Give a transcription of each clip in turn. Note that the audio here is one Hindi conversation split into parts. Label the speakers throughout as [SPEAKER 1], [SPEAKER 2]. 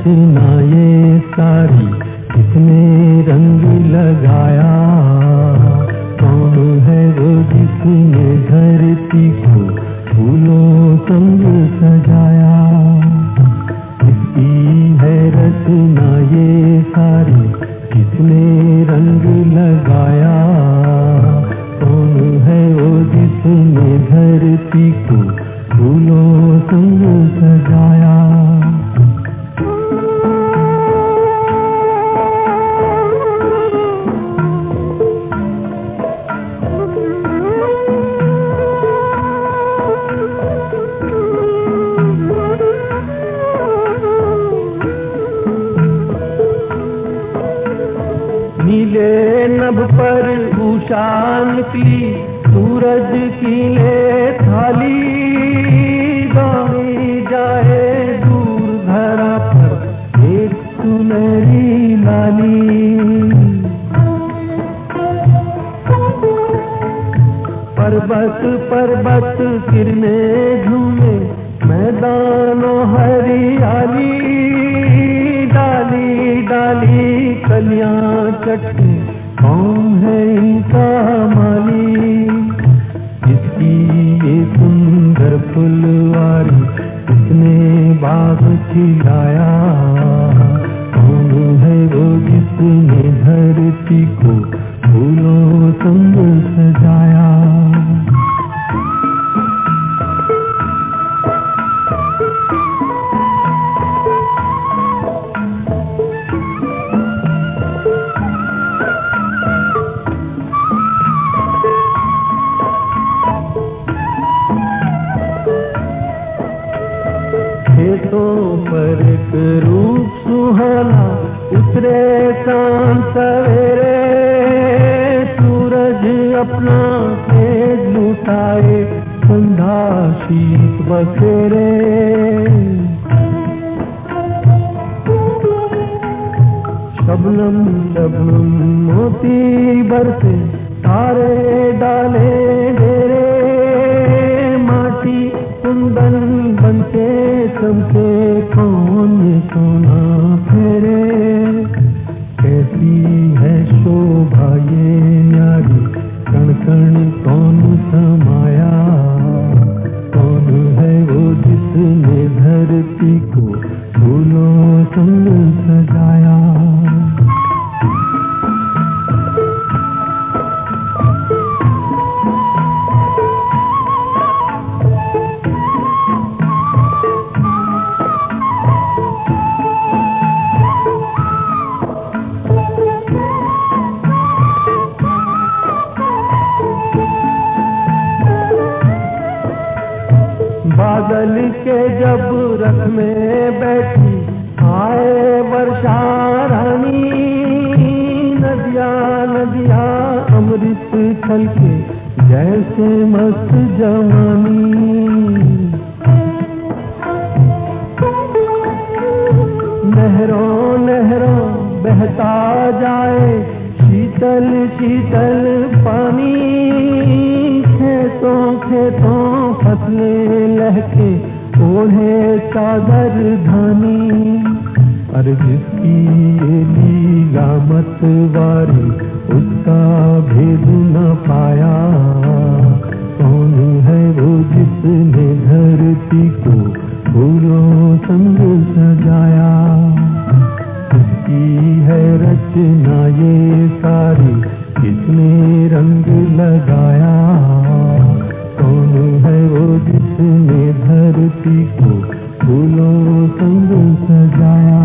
[SPEAKER 1] रचना ये सारी किसने रंग लगाया? कौन है वो जिसने धरती को फूलों संग सजाया? किसकी है रचना ये सारी किसने रंग लगाया? कौन है वो जिसने धरती को फूलों संग सजाया? नभ पर निकली सूरज की ले थाली। दौड़ी जाए दूर धरा पर, एक सुनहरी लाली पर्वत पर्वत किरने झूमे, मैदानों हरियाली। डाली डाली कलियाँ கட்டும் शाम सवेरे सूरज अपना तेज लुटाए संधा शीत बसेरे। शबनम शबनम मोती बरसे, तारे डाले डेरे। माटी कुंदन बनके चमके, कौन के जब रथ में बैठी, आए वर्षा रानी। नदिया नदिया अमृत छल के जैसे मस्त जवानी। नहरों नहरों बहता जाए शीतल शीतल पानी। खेतों खेतों फ़सलें लहके ओढ़े चादर धानी। अरे जिसकी ये लीला मतवारी उसका भेद न पाया। कौन है वो जिसने धरती को फूलों संग सजाया? उसकी है रचना ये सारी, किसने रंग लगाया? धरती को फूलों संग सजाया।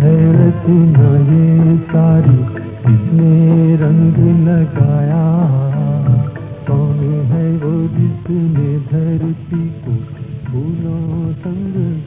[SPEAKER 1] है रचना ये सारी इसने रंग लगाया। कौन है वो जिसने धरती को फूलों संग